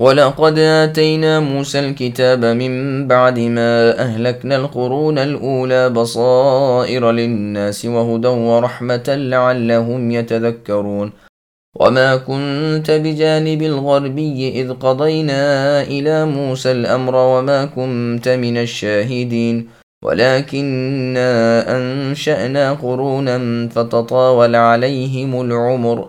ولقد آتينا موسى الكتاب من بعد ما أهلكنا القرون الأولى بصائر للناس وهدى ورحمة لعلهم يتذكرون. وما كنت بجانب الغربي إذ قضينا إلى موسى الأمر وما كنت من الشاهدين. ولكننا أنشأنا قرونا فتطاول عليهم العمر.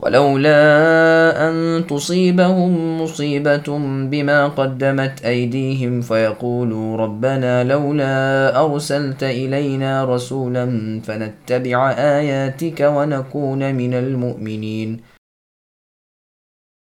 ولولا أن تصيبهم مصيبة بما قدمت أيديهم فيقولوا ربنا لولا أرسلت إلينا رسولا فنتبع آياتك ونكون من المؤمنين.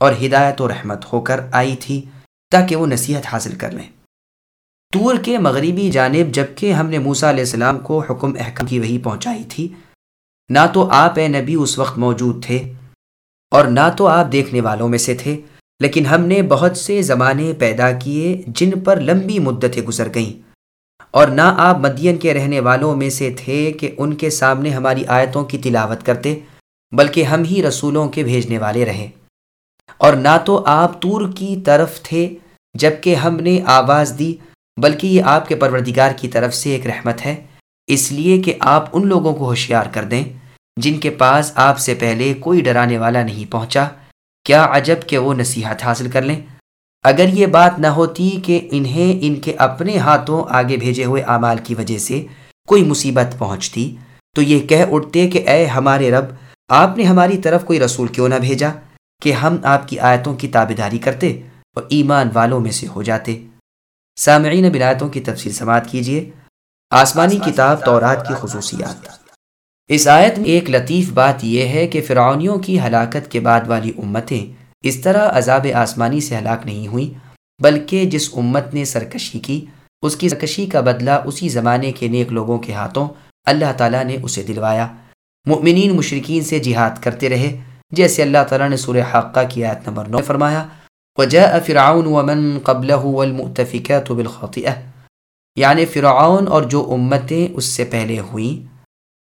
اور ہدایت و رحمت ہو کر آئی تھی تاکہ وہ نصیحت حاصل کر لیں۔ تور کے مغربی جانب جبکہ ہم نے موسا علیہ السلام کو حکم احکام کی وہی پہنچائی تھی، نہ تو آپ اے نبی اس وقت موجود تھے اور نہ تو آپ دیکھنے والوں میں سے تھے، لیکن ہم نے بہت سے زمانے پیدا کیے جن پر لمبی مدتیں گزر گئیں۔ اور نہ آپ مدین کے رہنے والوں میں سے تھے کہ ان کے سامنے ہماری آیتوں کی تلاوت کرتے، بلکہ ہم ہی رسولوں کے بھیجنے والے رہے۔ اور نہ تو آپ تور کی طرف تھے جبکہ ہم نے آواز دی بلکہ یہ آپ کے پروردگار کی طرف سے ایک رحمت ہے۔ اس لیے کہ آپ ان لوگوں کو ہوشیار کر دیں جن کے پاس آپ سے پہلے کوئی ڈرانے والا نہیں پہنچا۔ کیا عجب کہ وہ نصیحت حاصل کر لیں۔ اگر یہ بات نہ ہوتی کہ انہیں ان کے اپنے ہاتھوں آگے بھیجے ہوئے اعمال کی وجہ سے کوئی مصیبت پہنچتی، تو یہ کہہ اٹھتے کہ اے ہمارے رب، آپ نے ہماری طرف کوئی رسول کیوں نہ بھیجا کہ ہم آپ کی آیتوں کی تابے کرتے اور ایمان والوں میں سے ہو جاتے۔ سامعین بنایتوں کی تفصیل سماعت کیجیے۔ آسمانی کتاب تورات کی خصوصیات۔ اس آیت میں ایک لطیف بات یہ ہے کہ فرعونیوں کی ہلاکت کے بعد والی امتیں اس طرح عذاب آسمانی سے ہلاک نہیں ہوئیں بلکہ جس امت نے سرکشی کی اس کی سرکشی کا بدلہ اسی زمانے کے نیک لوگوں کے ہاتھوں اللہ تعالیٰ نے اسے دلوایا۔ مؤمنین مشرقین سے جہاد کرتے رہے جیسے اللہ تعالیٰ نے سورہ حقہ کی آیت نمبر نو فرمایا۔ وجاء فرعون ومن قبله والمؤتفكات بالخاطئه یعنی فرعون اور جو امتیں اس سے پہلے ہوئیں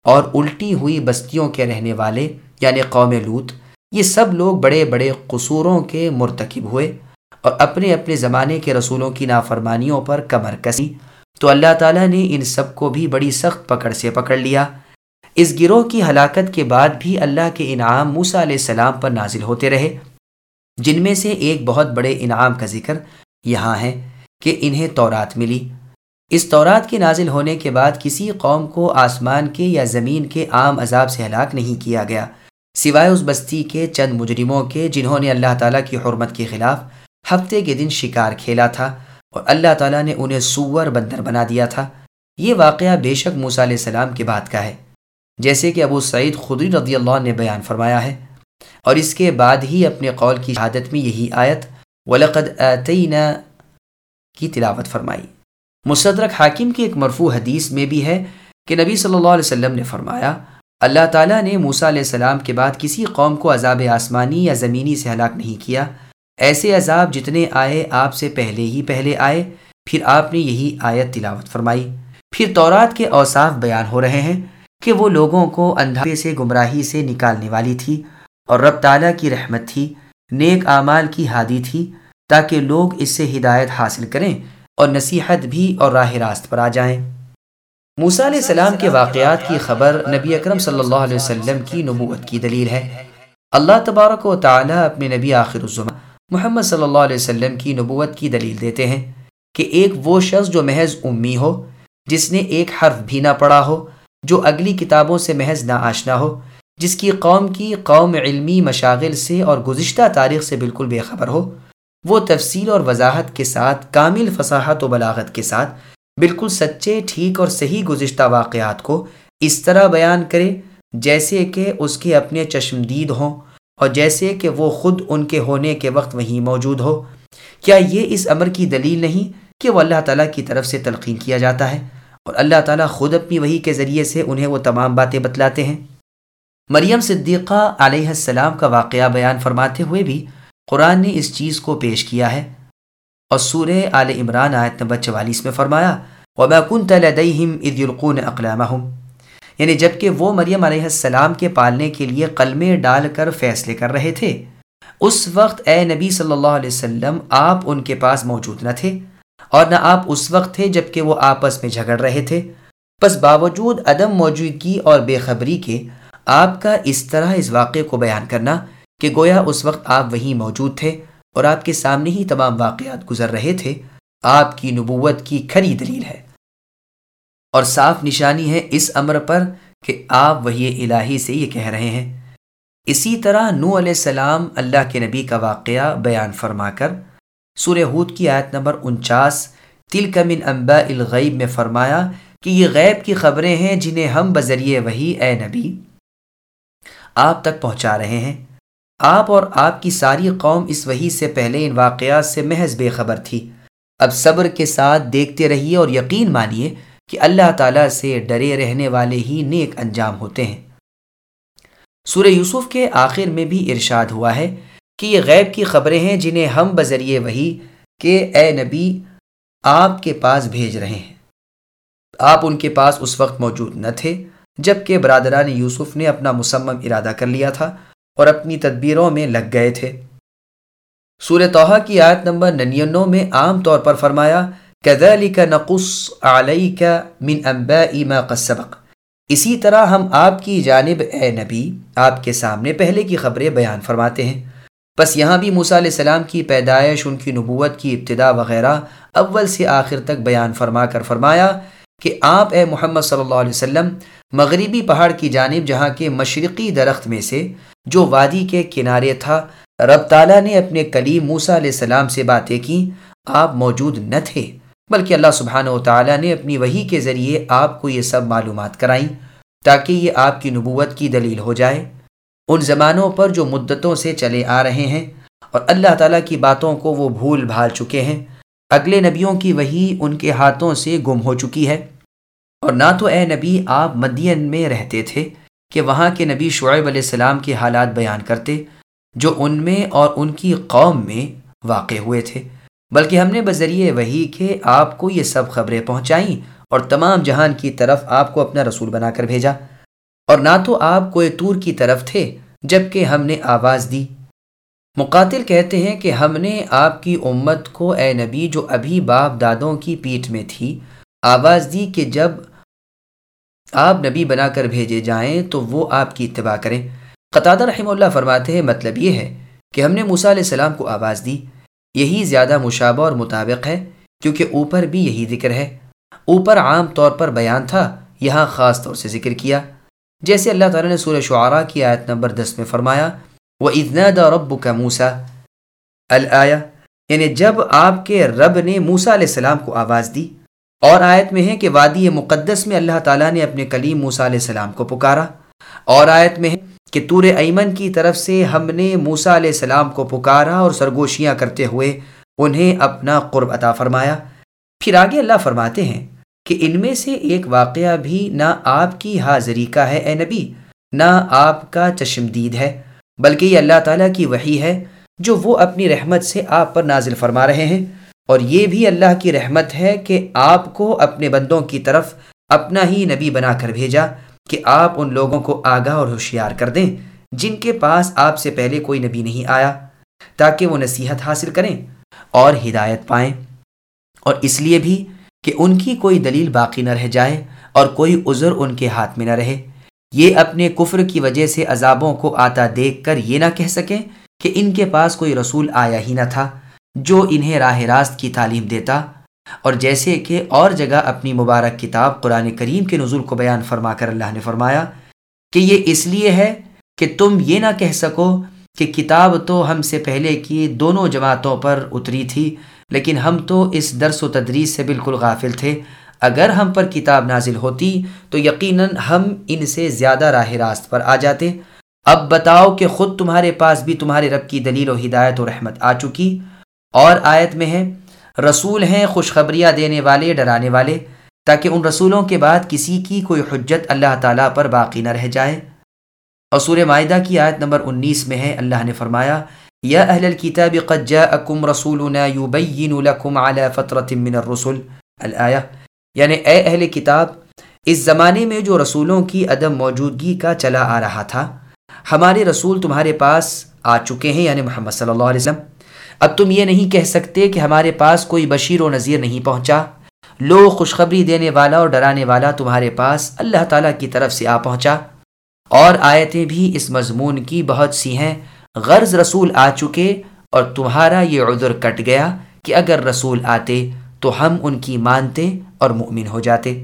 اور الٹی ہوئی بستیوں کے رہنے والے یعنی قوم لوت، یہ سب لوگ بڑے بڑے قصوروں کے مرتکب ہوئے اور اپنے اپنے زمانے کے رسولوں کی نافرمانیوں پر کمر کسی۔ تو اللہ تعالیٰ نے ان سب کو بھی بڑی سخت پکڑ سے پکڑ لیا۔ اس گروہ کی ہلاکت کے بعد بھی اللہ کے انعام موسا علیہ السلام پر نازل ہوتے رہے۔ جن میں سے ایک بہت بڑے انعام کا ذکر یہاں ہے کہ انہیں تورات ملی۔ اس تورات کے نازل ہونے کے بعد کسی قوم کو آسمان کے یا زمین کے عام عذاب سے ہلاک نہیں کیا گیا، سوائے اس بستی کے چند مجرموں کے جنہوں نے اللہ تعالیٰ کی حرمت کے خلاف ہفتے کے دن شکار کھیلا تھا اور اللہ تعالیٰ نے انہیں سور بندر بنا دیا تھا۔ یہ واقعہ بے شک موسیٰ علیہ السلام کے بعد کا ہے۔ جیسے کہ ابو سعید خدی رضی اللہ نے بیان فرمایا ہے۔ اور اس کے بعد ہی اپنے قول کی شہادت میں یہی آیت، ولقد آتینا کی تلاوت فرمائی۔ مصدرک حاکم کی ایک مرفوع حدیث میں بھی ہے کہ نبی صلی اللہ علیہ وسلم نے فرمایا، اللہ تعالیٰ نے موسیٰ علیہ السلام کے بعد کسی قوم کو عذاب آسمانی یا زمینی سے ہلاک نہیں کیا۔ ایسے عذاب جتنے آئے، آپ سے پہلے ہی پہلے آئے۔ پھر آپ نے یہی آیت تلاوت فرمائی۔ پھر تورات کے اوصاف بیان ہو رہے ہیں کہ وہ لوگوں کو اندھارے سے گمراہی سے نکالنے والی تھی۔ اور رب تعالیٰ کی رحمت تھی، نیک اعمال کی ہادی تھی، تاکہ لوگ اس سے ہدایت حاصل کریں اور نصیحت بھی اور راہ راست پر آ جائیں۔ موسیٰ علیہ السلام کے واقعات کی خبر نبی اکرم صلی اللہ علیہ وسلم کی نبوت کی دلیل ہے۔ اللہ تبارک و تعالیٰ اپنے نبی آخر الزما محمد صلی اللہ علیہ وسلم کی نبوت کی دلیل دیتے ہیں کہ ایک وہ شخص جو محض امی ہو، جس نے ایک حرف بھی نہ پڑھا ہو، جو اگلی کتابوں سے محض نہ آشنا ہو جس کی قوم کی قوم علمی مشاغل سے اور گزشتہ تاریخ سے بالکل بے خبر ہو، وہ تفصیل اور وضاحت کے ساتھ، کامل فصاحت و بلاغت کے ساتھ بالکل سچے، ٹھیک اور صحیح گزشتہ واقعات کو اس طرح بیان کرے جیسے کہ اس کے اپنے چشمدید ہوں اور جیسے کہ وہ خود ان کے ہونے کے وقت وہیں موجود ہو۔ کیا یہ اس امر کی دلیل نہیں کہ وہ اللہ تعالیٰ کی طرف سے تلقین کیا جاتا ہے اور اللہ تعالیٰ خود اپنی وہی کے ذریعے سے انہیں وہ تمام باتیں بتلاتے ہیں؟ مریم صدیقہ علیہ السلام کا واقعہ بیان فرماتے ہوئے بھی قرآن نے اس چیز کو پیش کیا ہے۔ اور سورہ آل عمران آیت نمبر چوالیس میں فرمایا، وما كنت لديهم اذ يلقون اقلامهم یعنی جبکہ وہ مریم علیہ السلام کے پالنے کے لیے قلمے ڈال کر فیصلے کر رہے تھے۔ اس وقت اے نبی صلی اللہ علیہ وسلم، آپ ان کے پاس موجود نہ تھے اور نہ آپ اس وقت تھے جبکہ وہ آپس میں جھگڑ رہے تھے۔ بس باوجود عدم موجودگی اور بے خبری کے آپ کا اس طرح اس واقعے کو بیان کرنا کہ گویا اس وقت آپ وہیں موجود تھے اور آپ کے سامنے ہی تمام واقعات گزر رہے تھے، آپ کی نبوت کی کھری دلیل ہے۔ اور صاف نشانی ہے اس امر پر کہ آپ وہی الہی سے یہ کہہ رہے ہیں۔ اسی طرح نو علیہ السلام اللہ کے نبی کا واقعہ بیان فرما کر سورہ ہود کی آیت نمبر انچاس تل کمن امبا الغیب میں فرمایا کہ یہ غیب کی خبریں ہیں جنہیں ہم بذریعے وہی اے نبی آپ تک پہنچا رہے ہیں۔ آپ اور آپ کی ساری قوم اس وہی سے پہلے ان واقعات سے محض بے خبر تھی۔ اب صبر کے ساتھ دیکھتے رہیے اور یقین مانیے کہ اللہ تعالیٰ سے ڈرے رہنے والے ہی نیک انجام ہوتے ہیں۔ سورہ یوسف کے آخر میں بھی ارشاد ہوا ہے کہ یہ غیب کی خبریں ہیں جنہیں ہم بذریعے وہی کہ اے نبی آپ کے پاس بھیج رہے ہیں۔ آپ ان کے پاس اس وقت موجود نہ تھے۔ جبکہ برادران یوسف نے اپنا مسمم ارادہ کر لیا تھا اور اپنی تدبیروں میں لگ گئے تھے۔ سورہ توحہ کی آیت نمبر ننانو میں عام طور پر فرمایا كذلك نقص عليك من انباء ما قد سبق اسی طرح ہم آپ کی جانب، اے نبی، آپ کے سامنے پہلے کی خبریں بیان فرماتے ہیں۔ بس یہاں بھی موسیٰ علیہ السلام کی پیدائش، ان کی نبوت کی ابتدا وغیرہ اول سے آخر تک بیان فرما کر فرمایا کہ آپ اے محمد صلی اللہ علیہ وسلم مغربی پہاڑ کی جانب جہاں کے مشرقی درخت میں سے جو وادی کے کنارے تھا، رب تعالیٰ نے اپنے کلیم موسیٰ علیہ السلام سے باتیں کی آپ موجود نہ تھے، بلکہ اللہ سبحانہ و تعالیٰ نے اپنی وہی کے ذریعے آپ کو یہ سب معلومات کرائیں تاکہ یہ آپ کی نبوت کی دلیل ہو جائے۔ ان زمانوں پر جو مدتوں سے چلے آ رہے ہیں اور اللہ تعالیٰ کی باتوں کو وہ بھول بھال چکے ہیں اگلے نبیوں کی وہی ان کے ہاتھوں سے گم ہو چکی ہے۔ اور نہ تو اے نبی، آپ مدین میں رہتے تھے کہ وہاں کے نبی شعیب علیہ السلام کے حالات بیان کرتے، جو ان میں اور ان کی قوم میں واقع ہوئے تھے۔ بلکہ ہم نے بذریعے وہی کہ آپ کو یہ سب خبریں پہنچائیں اور تمام جہان کی طرف آپ کو اپنا رسول بنا کر بھیجا۔ اور نہ تو آپ کوئی طور کی طرف تھے جبکہ ہم نے آواز دی۔ مقاتل کہتے ہیں کہ ہم نے آپ کی امت کو اے نبی جو ابھی باپ دادوں کی پیٹھ میں تھی، آواز دی کہ جب آپ نبی بنا کر بھیجے جائیں تو وہ آپ کی اتباع کریں۔ قطع رحمہ اللہ فرماتے ہیں مطلب یہ ہے کہ ہم نے موسیٰ علیہ السلام کو آواز دی۔ یہی زیادہ مشابہ اور مطابق ہے، کیونکہ اوپر بھی یہی ذکر ہے۔ اوپر عام طور پر بیان تھا، یہاں خاص طور سے ذکر کیا۔ جیسے اللہ تعالیٰ نے سورہ شعراء کی آیت نمبر دس میں فرمایا وہ ادنا دا رب کا موسا الیا یعنی جب آپ کے رب نے موسا علیہ السلام کو آواز دی، اور آیت میں ہے کہ وادی مقدس میں اللہ تعالیٰ نے اپنے کلیم موسا علیہ السلام کو پکارا، اور آیت میں ہے کہ تور ایمن کی طرف سے ہم نے موسا علیہ السلام کو پکارا اور سرگوشیاں کرتے ہوئے انہیں اپنا قرب عطا فرمایا۔ پھر آگے اللہ فرماتے ہیں کہ ان میں سے ایک واقعہ بھی نہ آپ کی حاضری کا ہے، اے نبی، نہ آپ کا چشمدید ہے۔ بلکہ یہ اللہ تعالیٰ کی وحی ہے جو وہ اپنی رحمت سے آپ پر نازل فرما رہے ہیں۔ اور یہ بھی اللہ کی رحمت ہے کہ آپ کو اپنے بندوں کی طرف اپنا ہی نبی بنا کر بھیجا کہ آپ ان لوگوں کو آگاہ اور ہوشیار کر دیں جن کے پاس آپ سے پہلے کوئی نبی نہیں آیا، تاکہ وہ نصیحت حاصل کریں اور ہدایت پائیں۔ اور اس لیے بھی کہ ان کی کوئی دلیل باقی نہ رہ جائے اور کوئی عذر ان کے ہاتھ میں نہ رہے۔ یہ اپنے کفر کی وجہ سے عذابوں کو آتا دیکھ کر یہ نہ کہہ سکیں کہ ان کے پاس کوئی رسول آیا ہی نہ تھا جو انہیں راہ راست کی تعلیم دیتا اور جیسے کہ اور جگہ اپنی مبارک کتاب قرآن کریم کے نزول کو بیان فرما کر اللہ نے فرمایا کہ یہ اس لیے ہے کہ تم یہ نہ کہہ سکو کہ کتاب تو ہم سے پہلے کی دونوں جماعتوں پر اتری تھی لیکن ہم تو اس درس و تدریس سے بالکل غافل تھے اگر ہم پر کتاب نازل ہوتی تو یقیناً ہم ان سے زیادہ راہ راست پر آ جاتے۔ اب بتاؤ کہ خود تمہارے پاس بھی تمہارے رب کی دلیل و ہدایت و رحمت آ چکی۔ اور آیت میں ہے، رسول ہیں خوشخبریاں دینے والے، ڈرانے والے، تاکہ ان رسولوں کے بعد کسی کی کوئی حجت اللہ تعالیٰ پر باقی نہ رہ جائے۔ اور معاہدہ کی آیت نمبر انیس میں ہے، اللہ نے فرمایا، یا اہل الكتاب قد جاءکم رسولنا یبین لکم علی فترة من الرسل۔ الآیہ یعنی اے اہل کتاب، اس زمانے میں جو رسولوں کی عدم موجودگی کا چلا آ رہا تھا، ہمارے رسول تمہارے پاس آ چکے ہیں یعنی محمد صلی اللہ علیہ وسلم۔ اب تم یہ نہیں کہہ سکتے کہ ہمارے پاس کوئی بشیر و نذیر نہیں پہنچا۔ لو خوشخبری دینے والا اور ڈرانے والا تمہارے پاس اللہ تعالیٰ کی طرف سے آ پہنچا۔ اور آیتیں بھی اس مضمون کی بہت سی ہیں۔ غرض رسول آ چکے اور تمہارا یہ عذر کٹ گیا کہ اگر رسول آتے تو ہم ان کی مانتے اور مؤمن ہو جاتے۔